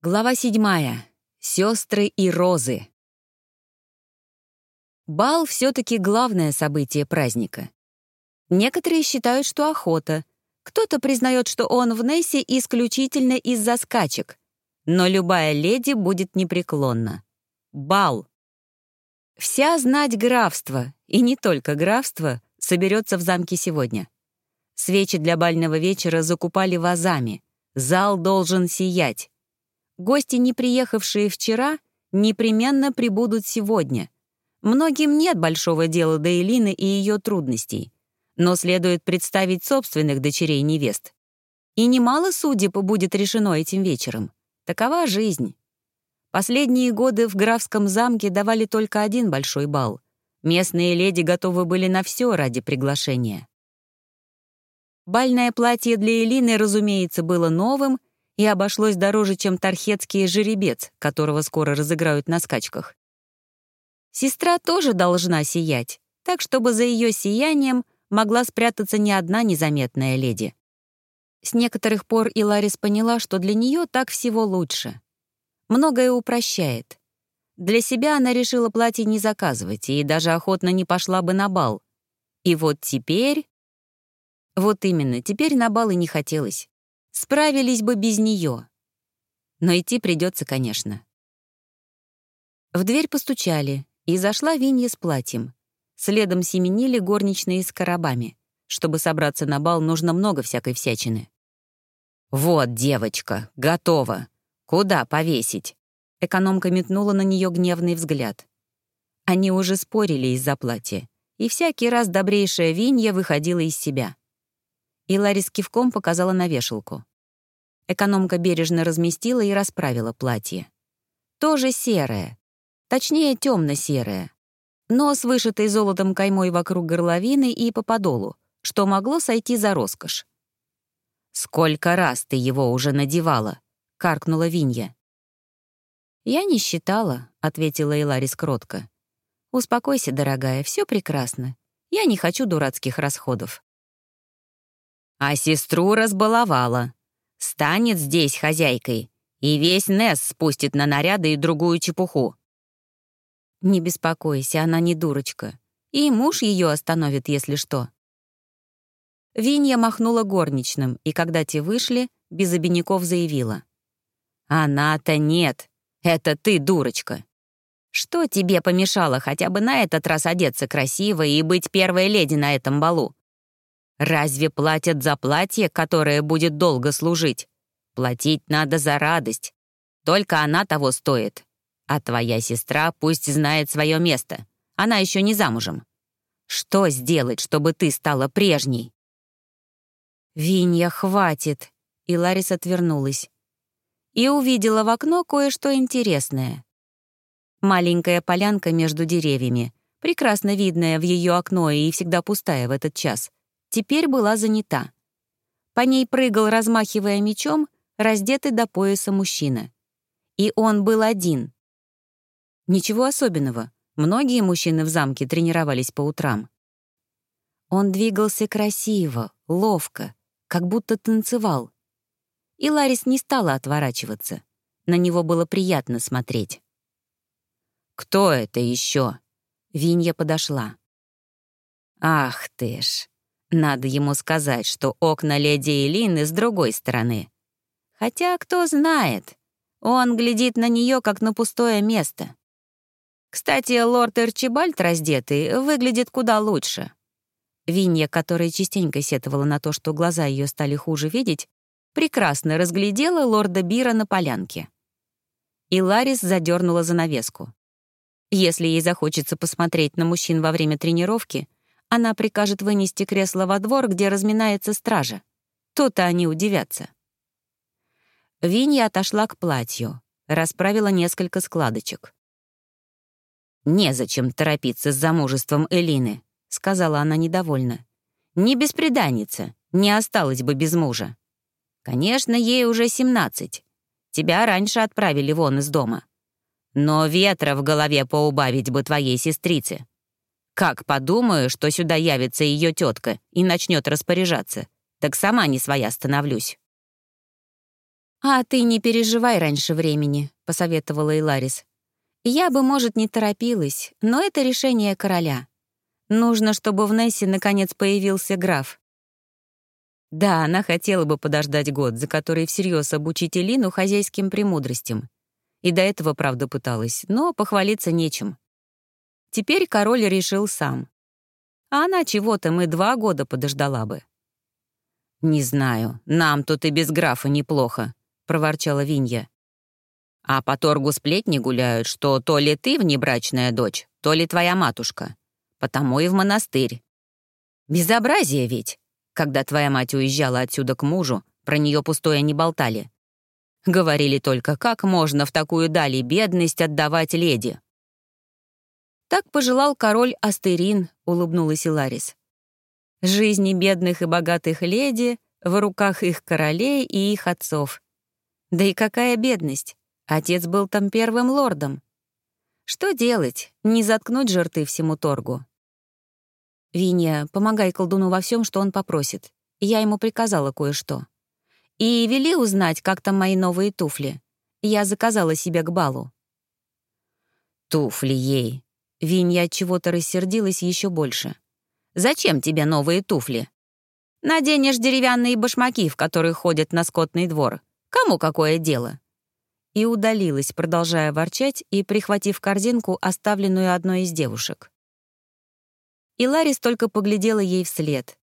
Глава седьмая. Сестры и розы. Бал все-таки главное событие праздника. Некоторые считают, что охота. Кто-то признает, что он в Нессе исключительно из-за скачек. Но любая леди будет непреклонна. Бал. Вся знать графства, и не только графства, соберется в замке сегодня. Свечи для бального вечера закупали вазами. Зал должен сиять. Гости, не приехавшие вчера, непременно прибудут сегодня. Многим нет большого дела до Элины и ее трудностей. Но следует представить собственных дочерей невест. И немало судеб будет решено этим вечером. Такова жизнь. Последние годы в графском замке давали только один большой бал. Местные леди готовы были на все ради приглашения. Бальное платье для Элины, разумеется, было новым и обошлось дороже, чем тархетский жеребец, которого скоро разыграют на скачках. Сестра тоже должна сиять, так чтобы за ее сиянием могла спрятаться не одна незаметная леди. С некоторых пор Иларис поняла, что для нее так всего лучше. Многое упрощает. Для себя она решила платье не заказывать и даже охотно не пошла бы на бал. И вот теперь... Вот именно, теперь на бал и не хотелось. Справились бы без нее. Но идти придется, конечно. В дверь постучали, и зашла Винья с платьем. Следом семенили горничные с коробами. Чтобы собраться на бал, нужно много всякой всячины. «Вот, девочка, готова. Куда повесить?» Экономка метнула на нее гневный взгляд. Они уже спорили из-за платья, и всякий раз добрейшая Винья выходила из себя. И Ларис кивком показала на вешалку. Экономка бережно разместила и расправила платье. Тоже серое. Точнее, темно-серое. Но с вышитой золотом каймой вокруг горловины и по подолу, что могло сойти за роскошь. «Сколько раз ты его уже надевала?» — каркнула Винья. «Я не считала», — ответила Эларис кротко. «Успокойся, дорогая, все прекрасно. Я не хочу дурацких расходов». «А сестру разбаловала», Станет здесь хозяйкой, и весь Несс спустит на наряды и другую чепуху. Не беспокойся, она не дурочка. И муж ее остановит, если что. Винья махнула горничным, и когда те вышли, без обиняков заявила. «Она-то нет. Это ты, дурочка. Что тебе помешало хотя бы на этот раз одеться красиво и быть первой леди на этом балу? Разве платят за платье, которое будет долго служить? Платить надо за радость. Только она того стоит. А твоя сестра пусть знает свое место. Она еще не замужем. Что сделать, чтобы ты стала прежней?» «Винья, хватит!» И Ларис отвернулась. И увидела в окно кое-что интересное. Маленькая полянка между деревьями, прекрасно видная в ее окно и всегда пустая в этот час — теперь была занята. По ней прыгал, размахивая мечом, раздетый до пояса мужчина. И он был один. Ничего особенного. Многие мужчины в замке тренировались по утрам. Он двигался красиво, ловко, как будто танцевал. И Ларис не стала отворачиваться. На него было приятно смотреть. «Кто это еще? Винья подошла. «Ах ты ж! Надо ему сказать, что окна леди Элины с другой стороны. Хотя, кто знает, он глядит на нее как на пустое место. Кстати, лорд Эрчибальд раздетый выглядит куда лучше. Винья, которая частенько сетовала на то, что глаза ее стали хуже видеть, прекрасно разглядела лорда Бира на полянке. И Ларис задернула занавеску. Если ей захочется посмотреть на мужчин во время тренировки — она прикажет вынести кресло во двор, где разминается стража. То-то они удивятся. Винья отошла к платью, расправила несколько складочек. «Незачем торопиться с замужеством Элины», — сказала она недовольно. «Не беспреданница, не осталась бы без мужа. Конечно, ей уже семнадцать. Тебя раньше отправили вон из дома. Но ветра в голове поубавить бы твоей сестрице. Как подумаю, что сюда явится ее тетка и начнет распоряжаться, так сама не своя становлюсь. «А ты не переживай раньше времени», — посоветовала Иларис. «Я бы, может, не торопилась, но это решение короля. Нужно, чтобы в Нессе наконец появился граф». Да, она хотела бы подождать год, за который всерьез обучить Элину хозяйским премудростям. И до этого, правда, пыталась, но похвалиться нечем. Теперь король решил сам. А она чего-то мы два года подождала бы. «Не знаю, нам тут и без графа неплохо», — проворчала Винья. «А по торгу сплетни гуляют, что то ли ты внебрачная дочь, то ли твоя матушка. Потому и в монастырь. Безобразие ведь. Когда твоя мать уезжала отсюда к мужу, про нее пустое не болтали. Говорили только, как можно в такую дали бедность отдавать леди. Так пожелал король Астерин, улыбнулась Иларис. Жизни бедных и богатых леди в руках их королей и их отцов. Да и какая бедность! Отец был там первым лордом. Что делать? Не заткнуть же рты всему торгу. Винья, помогай колдуну во всем, что он попросит. Я ему приказала кое-что. И вели узнать, как там мои новые туфли. Я заказала себе к балу. Туфли ей. Винья от чего-то рассердилась еще больше. Зачем тебе новые туфли? Наденешь деревянные башмаки, в которых ходят на скотный двор. Кому какое дело? И удалилась, продолжая ворчать и прихватив корзинку, оставленную одной из девушек. И Ларис только поглядела ей вслед.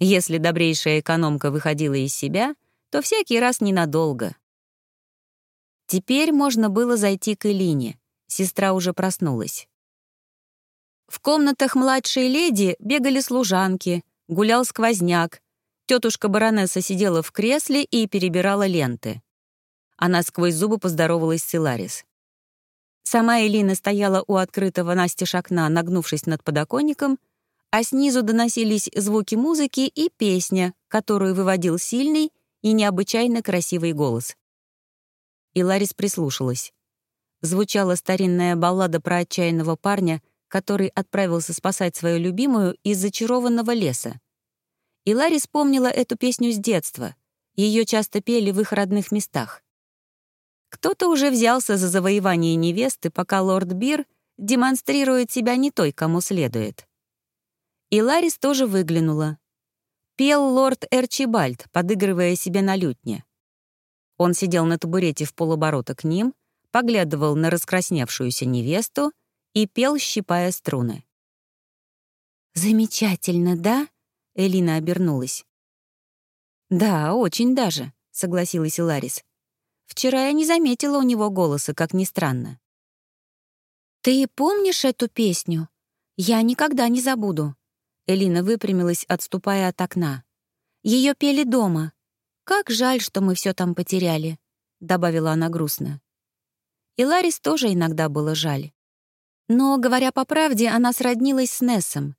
Если добрейшая экономка выходила из себя, то всякий раз ненадолго. Теперь можно было зайти к Элине. Сестра уже проснулась. В комнатах младшей леди бегали служанки, гулял сквозняк. Тетушка баронесса сидела в кресле и перебирала ленты. Она сквозь зубы поздоровалась с Силарис. Сама Элина стояла у открытого настежь окна, нагнувшись над подоконником, а снизу доносились звуки музыки и песня, которую выводил сильный и необычайно красивый голос. И Ларис прислушалась. Звучала старинная баллада про отчаянного парня — который отправился спасать свою любимую из зачарованного леса. И Ларри вспомнила эту песню с детства. Ее часто пели в их родных местах. Кто-то уже взялся за завоевание невесты, пока лорд Бир демонстрирует себя не той, кому следует. И Ларис тоже выглянула. Пел лорд Эрчибальд, подыгрывая себе на лютне. Он сидел на табурете в полоборота к ним, поглядывал на раскрасневшуюся невесту — и пел, щипая струны. «Замечательно, да?» — Элина обернулась. «Да, очень даже», — согласилась Ларис. «Вчера я не заметила у него голоса, как ни странно». «Ты помнишь эту песню? Я никогда не забуду». Элина выпрямилась, отступая от окна. Ее пели дома. Как жаль, что мы все там потеряли», — добавила она грустно. И Ларис тоже иногда было жаль. Но, говоря по правде, она сроднилась с Нессом.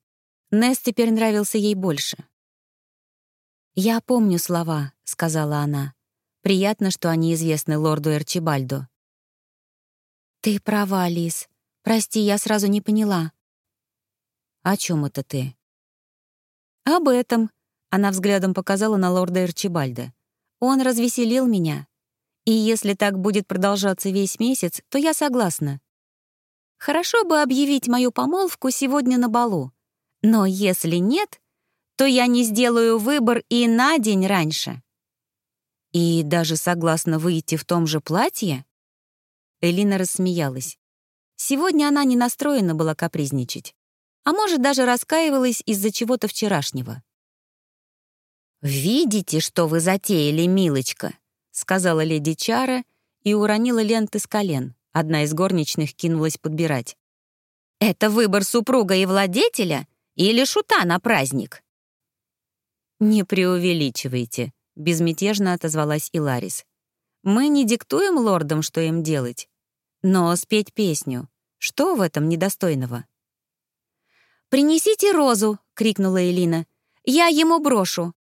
Несс теперь нравился ей больше. «Я помню слова», — сказала она. «Приятно, что они известны лорду Эрчибальду». «Ты права, Лис. Прости, я сразу не поняла». «О чем это ты?» «Об этом», — она взглядом показала на лорда Эрчибальда. «Он развеселил меня. И если так будет продолжаться весь месяц, то я согласна. Хорошо бы объявить мою помолвку сегодня на балу. Но если нет, то я не сделаю выбор и на день раньше. И даже согласна выйти в том же платье? Элина рассмеялась. Сегодня она не настроена была капризничать, а может, даже раскаивалась из-за чего-то вчерашнего. «Видите, что вы затеяли, милочка?» — сказала леди Чара и уронила ленты с колен. Одна из горничных кинулась подбирать. «Это выбор супруга и владетеля или шута на праздник?» «Не преувеличивайте», — безмятежно отозвалась Иларис. «Мы не диктуем лордам, что им делать. Но спеть песню. Что в этом недостойного?» «Принесите розу!» — крикнула Элина. «Я ему брошу.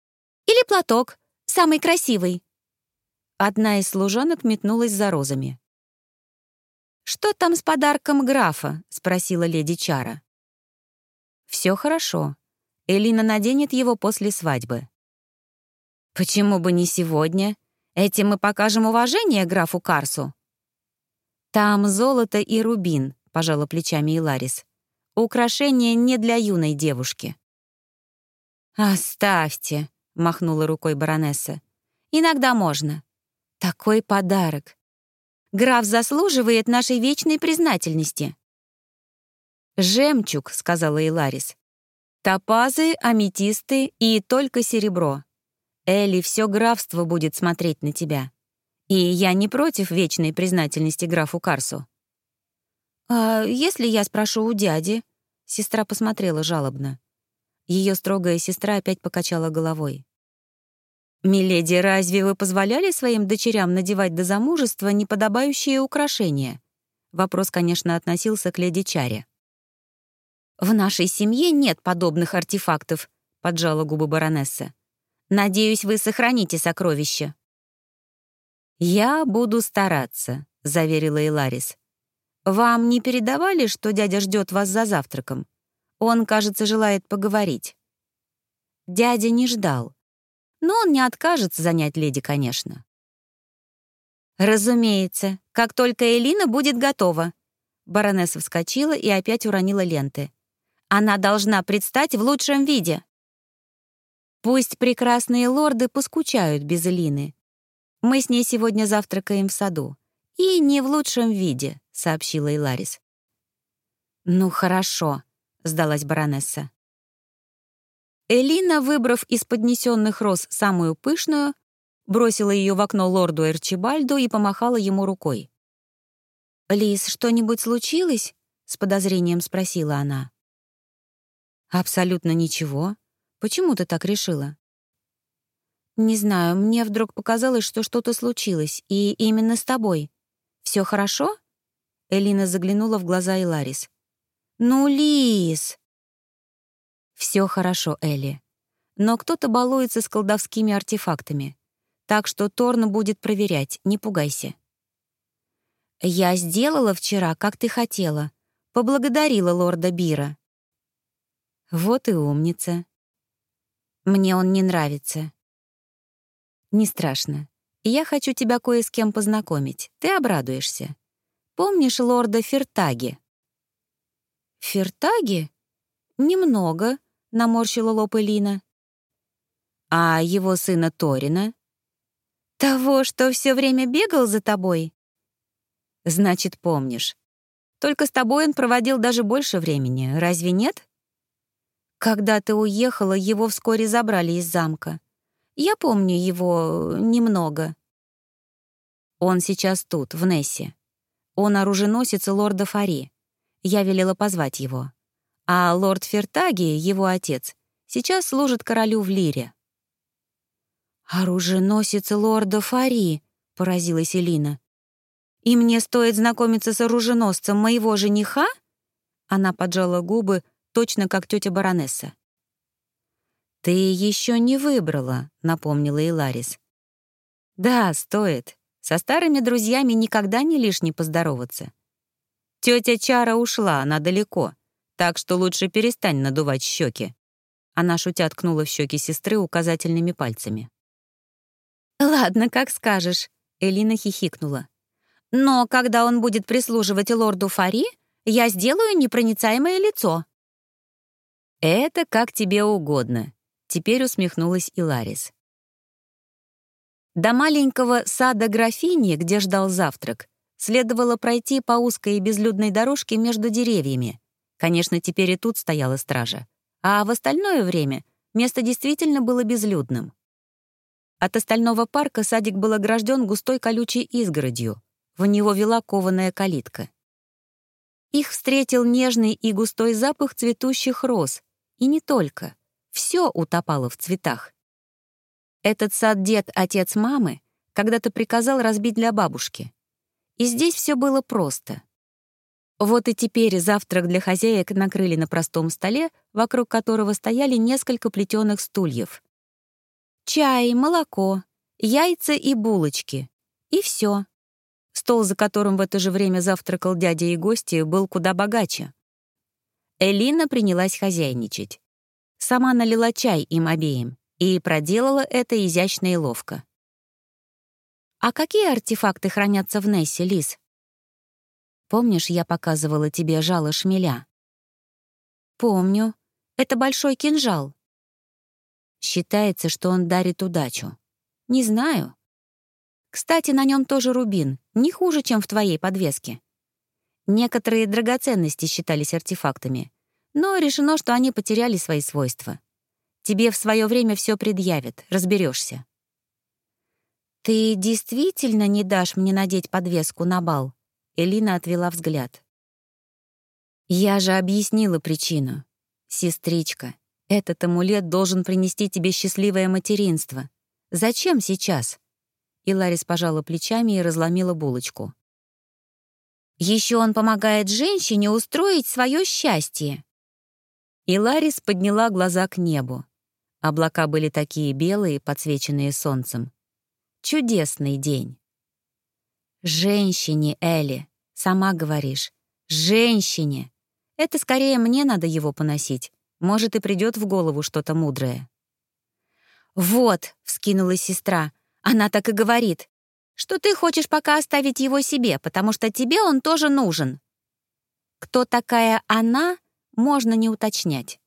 Или платок, самый красивый». Одна из служанок метнулась за розами. «Что там с подарком графа?» — спросила леди Чара. «Все хорошо. Элина наденет его после свадьбы». «Почему бы не сегодня? Этим мы покажем уважение графу Карсу». «Там золото и рубин», — пожала плечами Иларис. «Украшение не для юной девушки». «Оставьте», — махнула рукой баронесса. «Иногда можно. Такой подарок. Граф заслуживает нашей вечной признательности». «Жемчуг», — сказала Иларис. «Топазы, аметисты и только серебро. Элли все графство будет смотреть на тебя. И я не против вечной признательности графу Карсу». «А если я спрошу у дяди?» Сестра посмотрела жалобно. Ее строгая сестра опять покачала головой. «Миледи, разве вы позволяли своим дочерям надевать до замужества неподобающие украшения?» Вопрос, конечно, относился к леди Чаре. «В нашей семье нет подобных артефактов», — поджала губы баронесса. «Надеюсь, вы сохраните сокровища». «Я буду стараться», — заверила Иларис. «Вам не передавали, что дядя ждет вас за завтраком? Он, кажется, желает поговорить». Дядя не ждал. Но он не откажется занять леди, конечно. «Разумеется, как только Элина будет готова». Баронесса вскочила и опять уронила ленты. «Она должна предстать в лучшем виде». Пусть прекрасные лорды поскучают без Элины. Мы с ней сегодня завтракаем в саду. И не в лучшем виде, — сообщила Иларис. «Ну, хорошо», — сдалась баронесса. Элина, выбрав из поднесенных роз самую пышную, бросила ее в окно лорду Эрчибальду и помахала ему рукой. «Лис, что-нибудь случилось?» — с подозрением спросила она. «Абсолютно ничего. Почему ты так решила?» «Не знаю, мне вдруг показалось, что что-то случилось, и именно с тобой. Все хорошо?» Элина заглянула в глаза Иларис. «Ну, Лис!» Все хорошо, Элли. Но кто-то балуется с колдовскими артефактами. Так что Торн будет проверять, не пугайся. Я сделала вчера, как ты хотела. Поблагодарила лорда Бира. Вот и умница. Мне он не нравится. Не страшно. Я хочу тебя кое с кем познакомить. Ты обрадуешься. Помнишь лорда Фертаги? Фертаги? Немного, наморщила лоб Элина. А его сына Торина? Того, что все время бегал за тобой? Значит, помнишь. Только с тобой он проводил даже больше времени, разве нет? Когда ты уехала, его вскоре забрали из замка. Я помню его немного. Он сейчас тут, в Нессе. Он оруженосец лорда Фари. Я велела позвать его. А лорд Фертаги, его отец, сейчас служит королю в Лире. «Оруженосец лорда Фари», — поразилась Элина. «И мне стоит знакомиться с оруженосцем моего жениха?» Она поджала губы, точно как тетя баронесса. «Ты еще не выбрала», — напомнила Иларис. «Да, стоит. Со старыми друзьями никогда не лишне поздороваться. Тетя Чара ушла, она далеко так что лучше перестань надувать щеки. Она шутя ткнула в щеки сестры указательными пальцами. «Ладно, как скажешь», — Элина хихикнула. «Но когда он будет прислуживать лорду Фари, я сделаю непроницаемое лицо». «Это как тебе угодно», — теперь усмехнулась Иларис. До маленького сада графини, где ждал завтрак, следовало пройти по узкой и безлюдной дорожке между деревьями, Конечно, теперь и тут стояла стража. А в остальное время место действительно было безлюдным. От остального парка садик был огражден густой колючей изгородью. В него вела кованая калитка. Их встретил нежный и густой запах цветущих роз. И не только. Все утопало в цветах. Этот сад дед, отец мамы, когда-то приказал разбить для бабушки. И здесь все было просто — вот и теперь завтрак для хозяек накрыли на простом столе, вокруг которого стояли несколько плетеных стульев. Чай, молоко, яйца и булочки. И все. Стол, за которым в это же время завтракал дядя и гости, был куда богаче. Элина принялась хозяйничать. Сама налила чай им обеим и проделала это изящно и ловко. «А какие артефакты хранятся в Нессе, Лис?» «Помнишь, я показывала тебе жало шмеля?» «Помню. Это большой кинжал». Считается, что он дарит удачу. Не знаю. Кстати, на нем тоже рубин, не хуже, чем в твоей подвеске. Некоторые драгоценности считались артефактами, но решено, что они потеряли свои свойства. Тебе в свое время все предъявят, разберешься. «Ты действительно не дашь мне надеть подвеску на бал?» Элина отвела взгляд. «Я же объяснила причину. Сестричка, этот амулет должен принести тебе счастливое материнство. Зачем сейчас?» И Ларис пожала плечами и разломила булочку. Еще он помогает женщине устроить свое счастье. И Ларис подняла глаза к небу. Облака были такие белые, подсвеченные солнцем. Чудесный день. Женщине, Элли, сама говоришь. Женщине. Это скорее мне надо его поносить. Может, и придет в голову что-то мудрое. «Вот», — вскинулась сестра, — «она так и говорит, что ты хочешь пока оставить его себе, потому что тебе он тоже нужен». Кто такая она, можно не уточнять.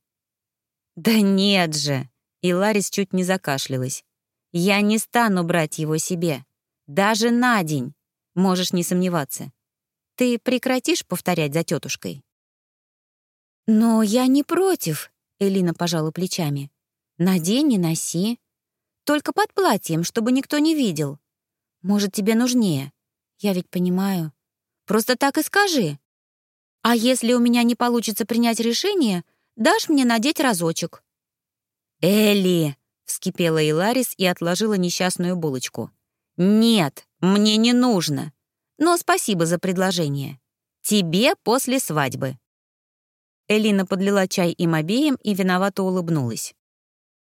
«Да нет же!» — и Ларис чуть не закашлялась. Я не стану брать его себе. Даже на день. Можешь не сомневаться. Ты прекратишь повторять за тетушкой? «Но я не против», — Элина пожала плечами. «Надень и носи. Только под платьем, чтобы никто не видел. Может, тебе нужнее. Я ведь понимаю. Просто так и скажи. А если у меня не получится принять решение, дашь мне надеть разочек». «Элли!» Вскипела Иларис и отложила несчастную булочку. «Нет, мне не нужно. Но спасибо за предложение. Тебе после свадьбы». Элина подлила чай им обеим и виновато улыбнулась.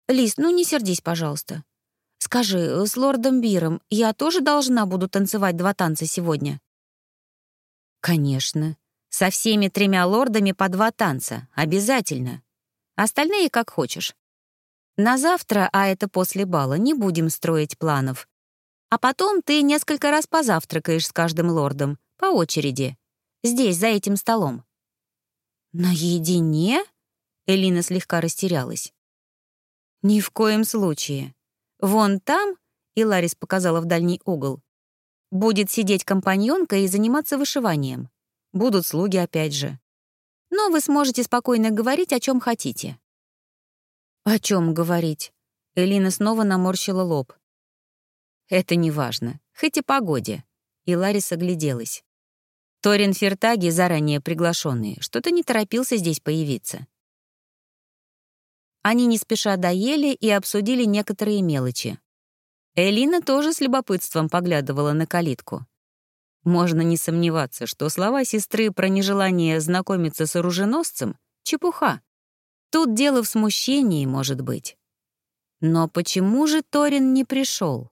«Лис, ну не сердись, пожалуйста. Скажи, с лордом Биром я тоже должна буду танцевать два танца сегодня?» «Конечно. Со всеми тремя лордами по два танца. Обязательно. Остальные как хочешь. На завтра, а это после бала, не будем строить планов. А потом ты несколько раз позавтракаешь с каждым лордом, по очереди. Здесь, за этим столом». «Наедине?» — Элина слегка растерялась. «Ни в коем случае. Вон там, — и Ларис показала в дальний угол, — будет сидеть компаньонка и заниматься вышиванием. Будут слуги опять же. Но вы сможете спокойно говорить, о чем хотите. «О чем говорить?» Элина снова наморщила лоб. «Это не важно. Хоть и погоде». И Ларис огляделась. Торин Фертаги, заранее приглашенный, что-то не торопился здесь появиться. Они не спеша доели и обсудили некоторые мелочи. Элина тоже с любопытством поглядывала на калитку. Можно не сомневаться, что слова сестры про нежелание знакомиться с оруженосцем — чепуха. Тут дело в смущении, может быть. Но почему же Торин не пришел?